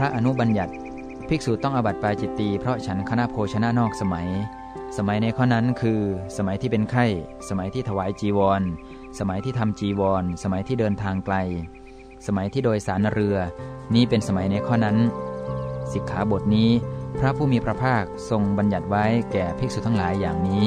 ระอนุบัญญัติ ภิกษุต้องอบัติปาจิตตีเพราะฉันคณะโภชนะนอกสมัย สมัยในข้อนั้นคือ สมัยที่เป็นไข้ สมัยที่ถวายจีวร สมัยที่ทำจีวร สมัยที่เดินทางไกล สมัยที่โดยสารเรือ นี้เป็นสมัยในข้อนั้น สิกขาบทนี้ พระผู้มีพระภาคทรงบัญญัติไว้แก่ภิกษุทั้งหลายอย่างนี้